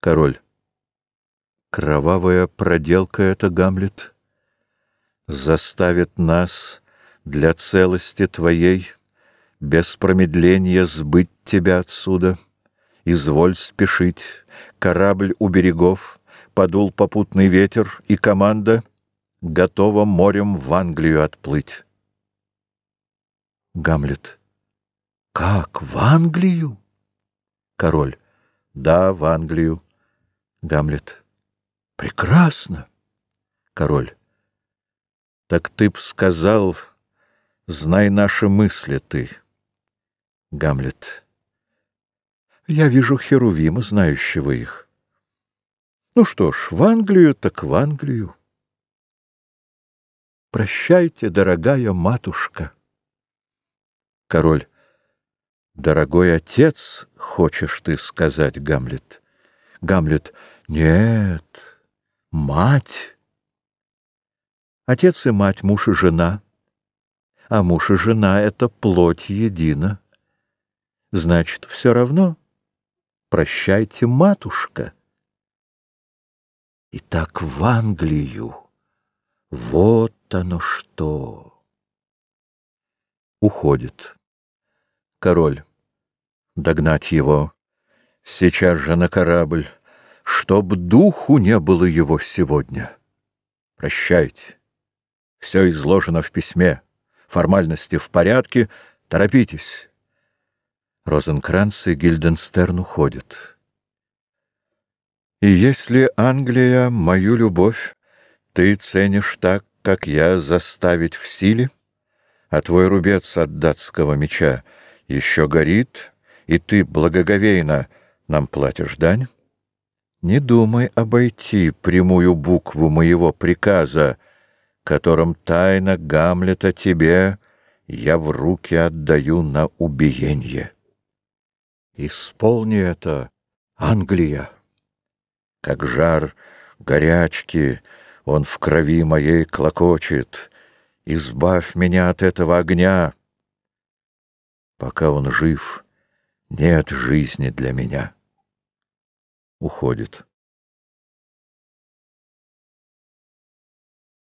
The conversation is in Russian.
Король. Кровавая проделка это, Гамлет, Заставит нас для целости твоей Без промедления сбыть тебя отсюда. Изволь спешить, корабль у берегов, Подул попутный ветер, и команда Готова морем в Англию отплыть. Гамлет. Как, в Англию? Король. Да, в Англию. Гамлет. Прекрасно. Король. Так ты б сказал, знай наши мысли ты. Гамлет. Я вижу Херувима, знающего их. Ну что ж, в Англию так в Англию. Прощайте, дорогая матушка. Король. Дорогой отец, хочешь ты сказать, Гамлет? Гамлет. Нет, мать. Отец и мать, муж и жена. А муж и жена — это плоть едина. Значит, все равно. Прощайте, матушка. Итак, в Англию. Вот оно что. Уходит. Король. Догнать его. Сейчас же на корабль чтоб духу не было его сегодня. Прощайте. Все изложено в письме. Формальности в порядке. Торопитесь. Розенкранц и Гильденстерн уходят. И если, Англия, мою любовь ты ценишь так, как я заставить в силе, а твой рубец от датского меча еще горит, и ты благоговейно нам платишь дань, не думай обойти прямую букву моего приказа, которым тайна Гамлета тебе я в руки отдаю на убиенье. Исполни это, Англия. Как жар горячки он в крови моей клокочет. Избавь меня от этого огня. Пока он жив, нет жизни для меня уходит.